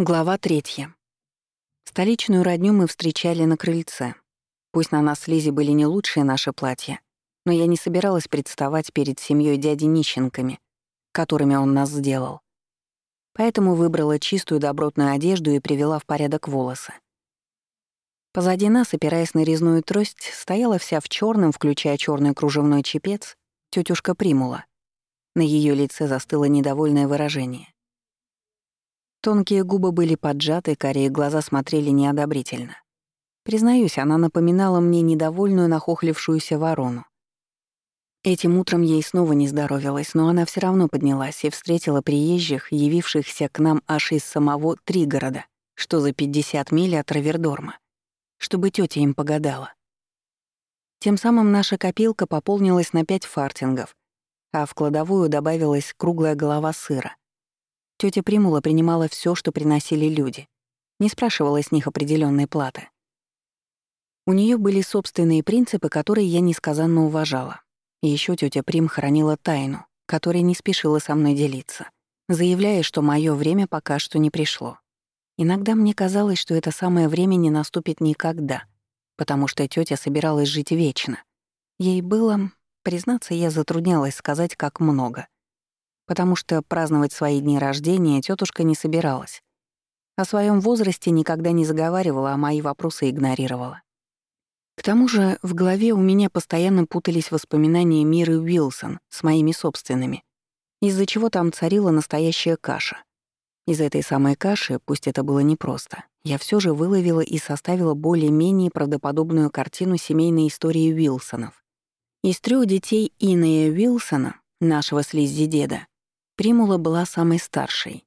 Глава третья. Столичную родню мы встречали на крыльце. Пусть на нас с Лизи были не лучшие наши платья, но я не собиралась представать перед семьей дяди нищенками, которыми он нас сделал. Поэтому выбрала чистую добротную одежду и привела в порядок волосы. Позади нас, опираясь на резную трость, стояла вся в черном, включая черный кружевной чепец, тетушка Примула. На ее лице застыло недовольное выражение. Тонкие губы были поджаты, карие глаза смотрели неодобрительно. Признаюсь, она напоминала мне недовольную нахохлившуюся ворону. Этим утром ей снова не здоровилась, но она все равно поднялась и встретила приезжих, явившихся к нам аж из самого Тригорода, что за 50 миль от Равердорма, чтобы тетя им погадала. Тем самым наша копилка пополнилась на пять фартингов, а в кладовую добавилась круглая голова сыра — Тётя Примула принимала всё, что приносили люди. Не спрашивала с них определённой платы. У неё были собственные принципы, которые я несказанно уважала. И ещё тётя Прим хранила тайну, которой не спешила со мной делиться, заявляя, что моё время пока что не пришло. Иногда мне казалось, что это самое время не наступит никогда, потому что тётя собиралась жить вечно. Ей было, признаться, я затруднялась сказать, как много потому что праздновать свои дни рождения тетушка не собиралась. О своем возрасте никогда не заговаривала, а мои вопросы игнорировала. К тому же в голове у меня постоянно путались воспоминания Миры Уилсон с моими собственными, из-за чего там царила настоящая каша. Из этой самой каши, пусть это было непросто, я все же выловила и составила более-менее правдоподобную картину семейной истории Уилсонов. Из трех детей Инея Уилсона, нашего слиззи деда, Примула была самой старшей,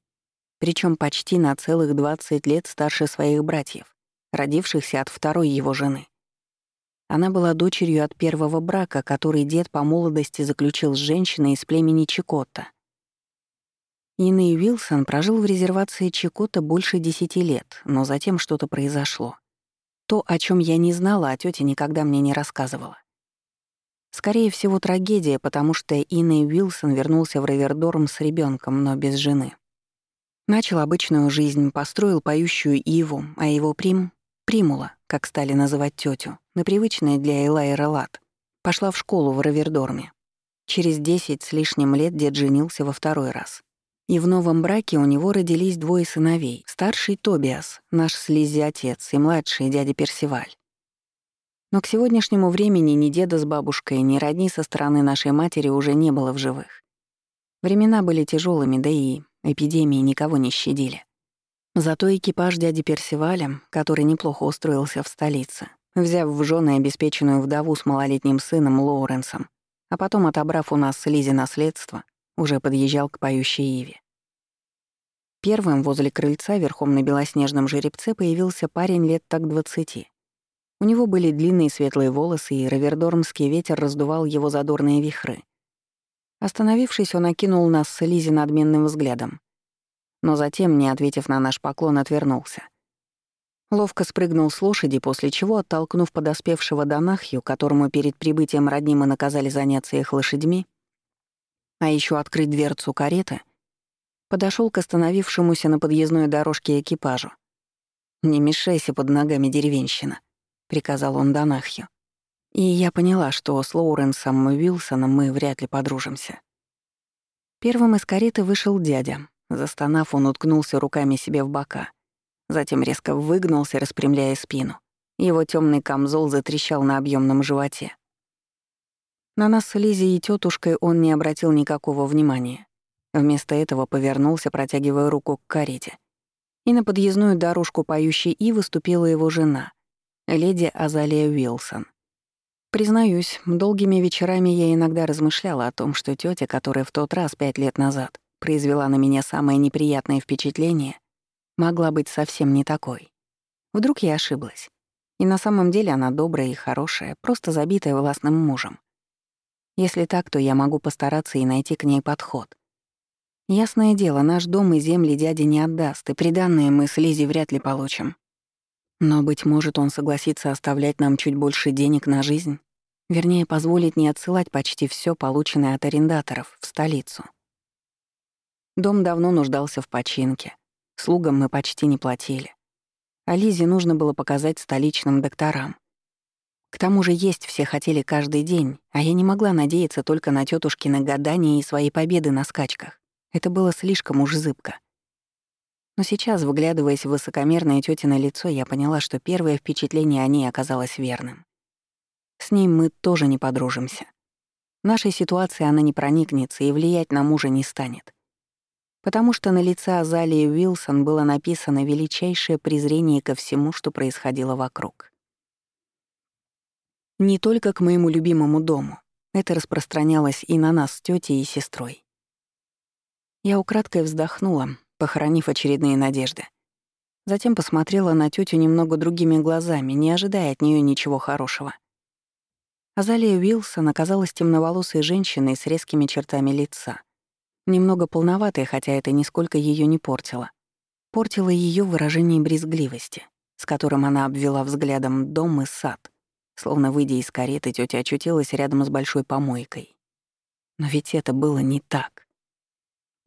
причем почти на целых 20 лет старше своих братьев, родившихся от второй его жены. Она была дочерью от первого брака, который дед по молодости заключил с женщиной из племени Чикотта. Инный Уилсон прожил в резервации Чикотта больше десяти лет, но затем что-то произошло. То, о чем я не знала, а тетя никогда мне не рассказывала. Скорее всего, трагедия, потому что Инна Уилсон вернулся в Равердорм с ребенком, но без жены. Начал обычную жизнь, построил поющую Иву, а его прим — Примула, как стали называть тетю, на привычной для Элайра лад, пошла в школу в Равердорме. Через десять с лишним лет дед женился во второй раз. И в новом браке у него родились двое сыновей. Старший — Тобиас, наш слизи отец, и младший — дядя Персиваль. Но к сегодняшнему времени ни деда с бабушкой, ни родни со стороны нашей матери уже не было в живых. Времена были тяжелыми, да и эпидемии никого не щадили. Зато экипаж дяди Персиваля, который неплохо устроился в столице, взяв в жены обеспеченную вдову с малолетним сыном Лоуренсом, а потом отобрав у нас с Лизи наследство, уже подъезжал к поющей Иве. Первым возле крыльца верхом на белоснежном жеребце появился парень лет так двадцати. У него были длинные светлые волосы, и равердормский ветер раздувал его задорные вихры. Остановившись, он окинул нас с Лизи надменным взглядом. Но затем, не ответив на наш поклон, отвернулся. Ловко спрыгнул с лошади, после чего, оттолкнув подоспевшего Донахью, которому перед прибытием родни мы наказали заняться их лошадьми, а еще открыть дверцу кареты, подошел к остановившемуся на подъездной дорожке экипажу. «Не мешайся под ногами, деревенщина», — приказал он Донахью. И я поняла, что с Лоуренсом Уилсоном мы вряд ли подружимся. Первым из кареты вышел дядя. Застонав, он уткнулся руками себе в бока. Затем резко выгнулся, распрямляя спину. Его темный камзол затрещал на объемном животе. На нас с Лизи и тетушкой он не обратил никакого внимания. Вместо этого повернулся, протягивая руку к карете. И на подъездную дорожку поющей И выступила его жена — леди Азалия Уилсон. Признаюсь, долгими вечерами я иногда размышляла о том, что тетя, которая в тот раз пять лет назад произвела на меня самое неприятное впечатление, могла быть совсем не такой. Вдруг я ошиблась. И на самом деле она добрая и хорошая, просто забитая властным мужем. Если так, то я могу постараться и найти к ней подход. Ясное дело, наш дом и земли дядя не отдаст, и приданные мы с Лизи вряд ли получим. Но, быть может, он согласится оставлять нам чуть больше денег на жизнь, вернее, позволить не отсылать почти все полученное от арендаторов в столицу. Дом давно нуждался в починке. Слугам мы почти не платили. А Лизе нужно было показать столичным докторам. К тому же есть все хотели каждый день, а я не могла надеяться только на тетушкины гадания и свои победы на скачках. Это было слишком уж зыбко. Но сейчас, выглядываясь в высокомерное тётино лицо, я поняла, что первое впечатление о ней оказалось верным. С ней мы тоже не подружимся. Нашей ситуации она не проникнется и влиять на мужа не станет. Потому что на лице Азалии Уилсон было написано величайшее презрение ко всему, что происходило вокруг. Не только к моему любимому дому. Это распространялось и на нас с тетей и сестрой. Я украдкой вздохнула, похоронив очередные надежды. Затем посмотрела на тетю немного другими глазами, не ожидая от нее ничего хорошего. Азалия Уилсон оказалась темноволосой женщиной с резкими чертами лица. Немного полноватой, хотя это нисколько ее не портило. Портило ее выражение брезгливости, с которым она обвела взглядом дом и сад — Словно выйдя из кареты, тетя очутилась рядом с большой помойкой. Но ведь это было не так.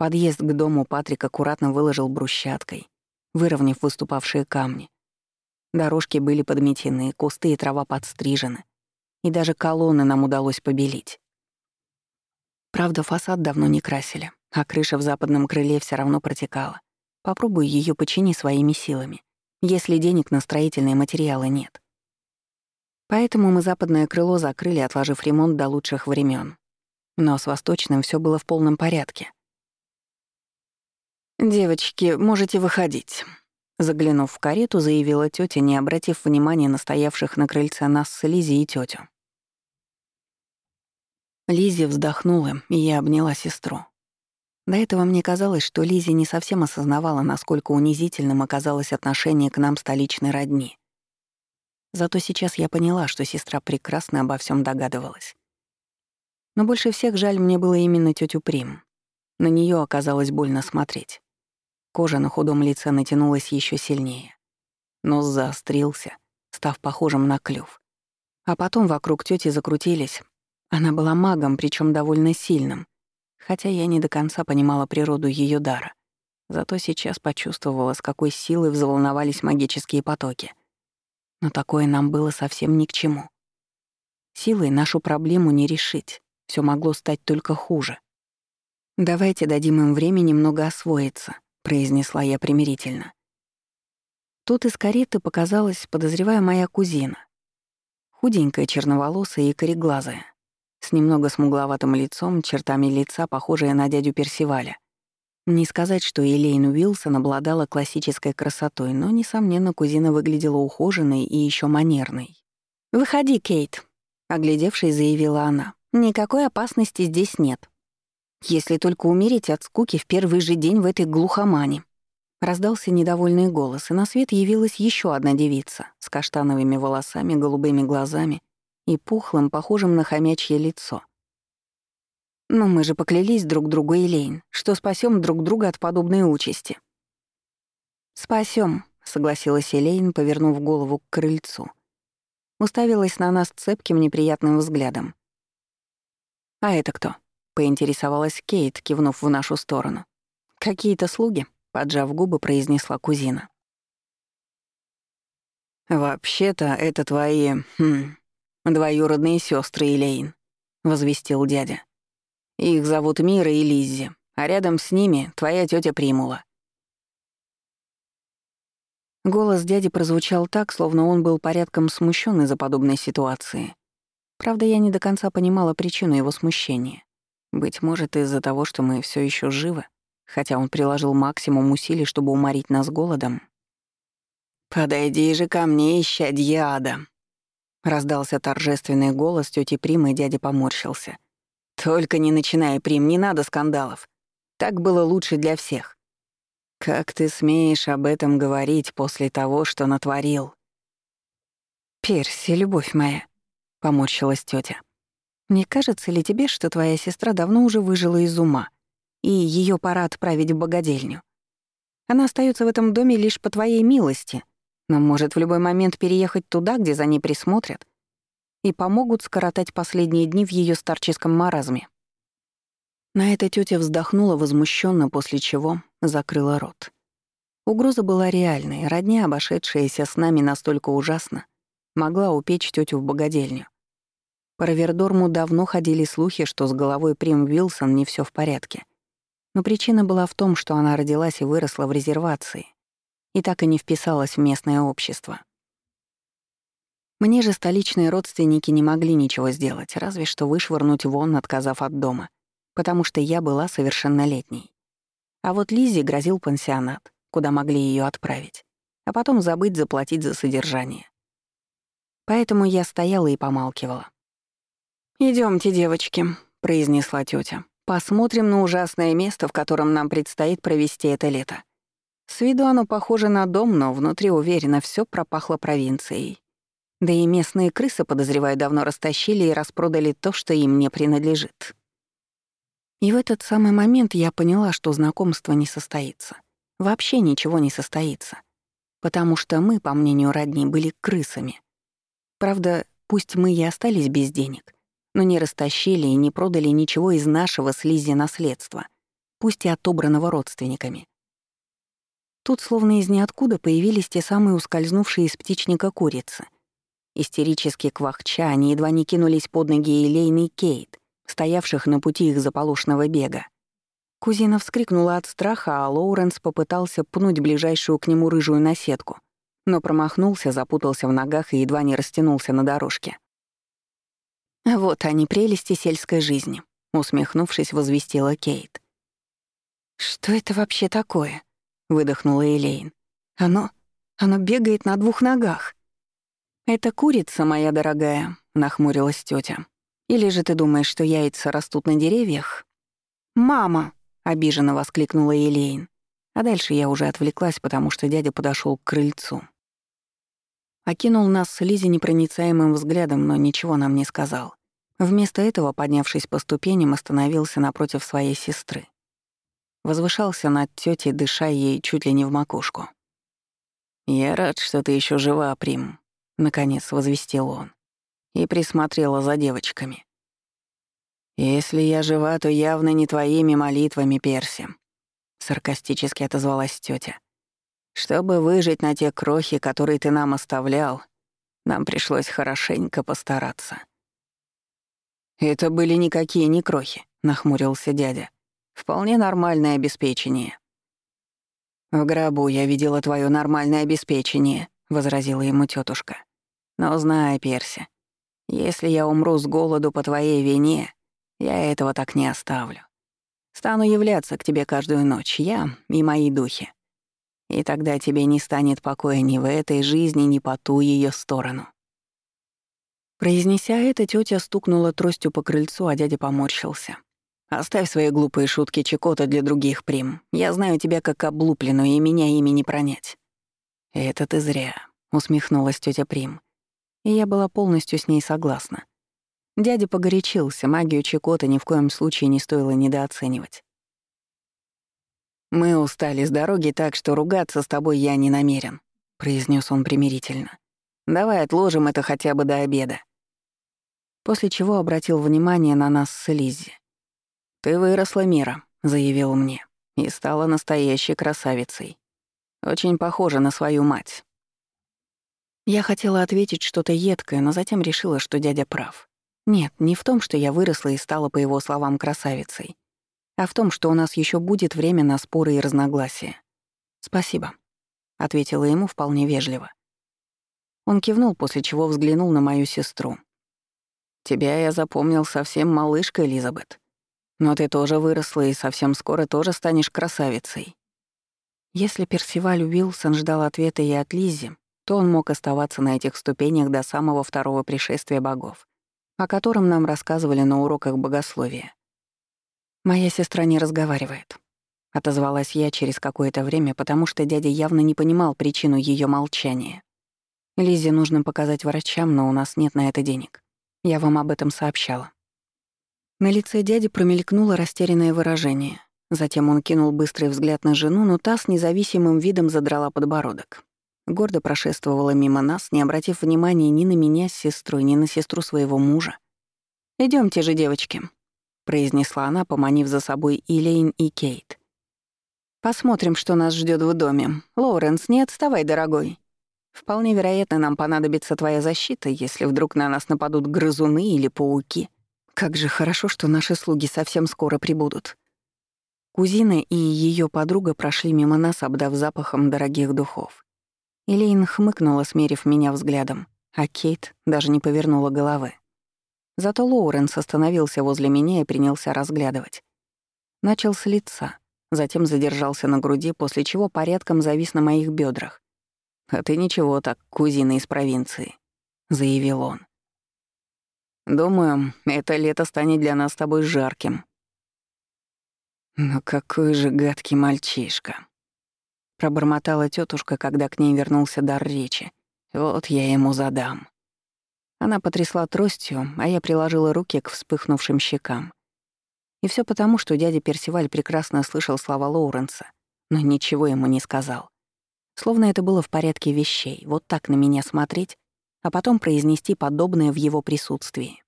Подъезд к дому Патрик аккуратно выложил брусчаткой, выровняв выступавшие камни. Дорожки были подметены, кусты и трава подстрижены. И даже колонны нам удалось побелить. Правда, фасад давно не красили, а крыша в западном крыле все равно протекала. Попробуй ее почини своими силами, если денег на строительные материалы нет. Поэтому мы западное крыло закрыли, отложив ремонт до лучших времен. Но с восточным все было в полном порядке. «Девочки, можете выходить», — заглянув в карету, заявила тетя, не обратив внимания на стоявших на крыльце нас с Лизи и тетю. Лизи вздохнула, и я обняла сестру. До этого мне казалось, что Лизи не совсем осознавала, насколько унизительным оказалось отношение к нам столичной родни. Зато сейчас я поняла, что сестра прекрасно обо всем догадывалась. Но больше всех жаль мне было именно тетю Прим. На нее оказалось больно смотреть. Кожа на худом лице натянулась еще сильнее. Нос заострился, став похожим на клюв. А потом вокруг тети закрутились. Она была магом, причем довольно сильным, хотя я не до конца понимала природу ее дара. Зато сейчас почувствовала, с какой силой взволновались магические потоки — но такое нам было совсем ни к чему. Силой нашу проблему не решить, все могло стать только хуже. «Давайте дадим им время немного освоиться», — произнесла я примирительно. Тут из кареты показалась, подозревая моя кузина. Худенькая, черноволосая и кореглазая, с немного смугловатым лицом, чертами лица, похожая на дядю Персиваля. Не сказать, что Элейн Уилсон обладала классической красотой, но, несомненно, кузина выглядела ухоженной и еще манерной. «Выходи, Кейт», — оглядевшись, заявила она. «Никакой опасности здесь нет. Если только умереть от скуки в первый же день в этой глухомане». Раздался недовольный голос, и на свет явилась еще одна девица с каштановыми волосами, голубыми глазами и пухлым, похожим на хомячье лицо — но мы же поклялись друг другу, Элейн, что спасем друг друга от подобной участи. Спасем, согласилась Элейн, повернув голову к крыльцу. Уставилась на нас цепким неприятным взглядом. «А это кто?» — поинтересовалась Кейт, кивнув в нашу сторону. «Какие-то слуги?» — поджав губы, произнесла кузина. «Вообще-то это твои... Хм, двоюродные сестры, Элейн», — возвестил дядя. Их зовут Мира и Лиззи, а рядом с ними твоя тетя Примула». Голос дяди прозвучал так, словно он был порядком смущен из-за подобной ситуации. Правда, я не до конца понимала причину его смущения. Быть может, из-за того, что мы все еще живы, хотя он приложил максимум усилий, чтобы уморить нас голодом. «Подойди же ко мне, ища дьяда!» Раздался торжественный голос тети Примы, и дядя поморщился — «Только не начинай, Прим, не надо скандалов. Так было лучше для всех». «Как ты смеешь об этом говорить после того, что натворил?» «Перси, любовь моя», — поморщилась тетя. «Не кажется ли тебе, что твоя сестра давно уже выжила из ума, и ее пора отправить в богадельню? Она остается в этом доме лишь по твоей милости, но может в любой момент переехать туда, где за ней присмотрят, и помогут скоротать последние дни в ее старческом маразме. На это тетя вздохнула возмущенно, после чего закрыла рот. Угроза была реальной, родня, обошедшаяся с нами настолько ужасно, могла упечь тетю в богадельню. По Равердорму давно ходили слухи, что с головой Прим Вилсон не все в порядке. Но причина была в том, что она родилась и выросла в резервации и так и не вписалась в местное общество. Мне же столичные родственники не могли ничего сделать, разве что вышвырнуть вон, отказав от дома, потому что я была совершеннолетней. А вот Лизе грозил пансионат, куда могли ее отправить, а потом забыть заплатить за содержание. Поэтому я стояла и помалкивала. Идемте, девочки», — произнесла тетя. «Посмотрим на ужасное место, в котором нам предстоит провести это лето. С виду оно похоже на дом, но внутри, уверенно, все пропахло провинцией. Да и местные крысы, подозреваю, давно растащили и распродали то, что им не принадлежит. И в этот самый момент я поняла, что знакомство не состоится. Вообще ничего не состоится. Потому что мы, по мнению родни, были крысами. Правда, пусть мы и остались без денег, но не растащили и не продали ничего из нашего слизи наследства, пусть и отобранного родственниками. Тут словно из ниоткуда появились те самые ускользнувшие из птичника курицы — Истерически квахча, они едва не кинулись под ноги Элейн и Кейт, стоявших на пути их заполошного бега. Кузина вскрикнула от страха, а Лоуренс попытался пнуть ближайшую к нему рыжую наседку, но промахнулся, запутался в ногах и едва не растянулся на дорожке. «Вот они, прелести сельской жизни», — усмехнувшись, возвестила Кейт. «Что это вообще такое?» — выдохнула Элейн. «Оно... оно бегает на двух ногах». «Это курица, моя дорогая», — нахмурилась тетя. «Или же ты думаешь, что яйца растут на деревьях?» «Мама!» — обиженно воскликнула Елейн. А дальше я уже отвлеклась, потому что дядя подошел к крыльцу. Окинул нас с Лизи непроницаемым взглядом, но ничего нам не сказал. Вместо этого, поднявшись по ступеням, остановился напротив своей сестры. Возвышался над тетей, дыша ей чуть ли не в макушку. «Я рад, что ты еще жива, Прим», наконец возвестил он, и присмотрела за девочками. «Если я жива, то явно не твоими молитвами, Перси», — саркастически отозвалась тетя. «Чтобы выжить на те крохи, которые ты нам оставлял, нам пришлось хорошенько постараться». «Это были никакие не крохи», — нахмурился дядя. «Вполне нормальное обеспечение». «В гробу я видела твое нормальное обеспечение», — возразила ему тетушка. Но знай, Перси, если я умру с голоду по твоей вине, я этого так не оставлю. Стану являться к тебе каждую ночь, я и мои духи. И тогда тебе не станет покоя ни в этой жизни, ни по ту ее сторону. Произнеся это, тетя стукнула тростью по крыльцу, а дядя поморщился. «Оставь свои глупые шутки Чекота для других, Прим. Я знаю тебя как облупленную, и меня ими не пронять». «Это ты зря», — усмехнулась тетя Прим и я была полностью с ней согласна. Дядя погорячился, магию Чекота ни в коем случае не стоило недооценивать. «Мы устали с дороги, так что ругаться с тобой я не намерен», — произнес он примирительно. «Давай отложим это хотя бы до обеда». После чего обратил внимание на нас с Лиззи. «Ты выросла, Мира», — заявил мне, — «и стала настоящей красавицей. Очень похожа на свою мать. Я хотела ответить что-то едкое, но затем решила, что дядя прав. Нет, не в том, что я выросла и стала, по его словам, красавицей, а в том, что у нас еще будет время на споры и разногласия. «Спасибо», — ответила ему вполне вежливо. Он кивнул, после чего взглянул на мою сестру. «Тебя я запомнил совсем малышкой, Элизабет. Но ты тоже выросла и совсем скоро тоже станешь красавицей». Если Персиваль Уилсон ждал ответа и от Лизи, то он мог оставаться на этих ступенях до самого второго пришествия богов, о котором нам рассказывали на уроках богословия. «Моя сестра не разговаривает», — отозвалась я через какое-то время, потому что дядя явно не понимал причину ее молчания. Лизе нужно показать врачам, но у нас нет на это денег. Я вам об этом сообщала». На лице дяди промелькнуло растерянное выражение. Затем он кинул быстрый взгляд на жену, но та с независимым видом задрала подбородок гордо прошествовала мимо нас, не обратив внимания ни на меня с сестрой, ни на сестру своего мужа. Идемте же, девочки», — произнесла она, поманив за собой Илейн и Кейт. Посмотрим, что нас ждет в доме. Лоуренс, не отставай, дорогой. Вполне вероятно, нам понадобится твоя защита, если вдруг на нас нападут грызуны или пауки. Как же хорошо, что наши слуги совсем скоро прибудут. Кузина и ее подруга прошли мимо нас, обдав запахом дорогих духов. Элейн хмыкнула, смерив меня взглядом, а Кейт даже не повернула головы. Зато Лоуренс остановился возле меня и принялся разглядывать. Начал с лица, затем задержался на груди, после чего порядком завис на моих бедрах. «А ты ничего так, кузина из провинции», — заявил он. «Думаю, это лето станет для нас с тобой жарким». «Но какой же гадкий мальчишка», — пробормотала тетушка, когда к ней вернулся дар речи. «Вот я ему задам». Она потрясла тростью, а я приложила руки к вспыхнувшим щекам. И все потому, что дядя Персиваль прекрасно слышал слова Лоуренса, но ничего ему не сказал. Словно это было в порядке вещей, вот так на меня смотреть, а потом произнести подобное в его присутствии.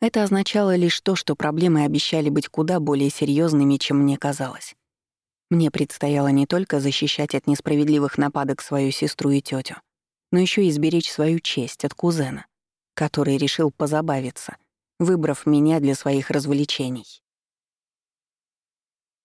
Это означало лишь то, что проблемы обещали быть куда более серьезными, чем мне казалось. Мне предстояло не только защищать от несправедливых нападок свою сестру и тетю, но еще и сберечь свою честь от кузена, который решил позабавиться — выбрав меня для своих развлечений.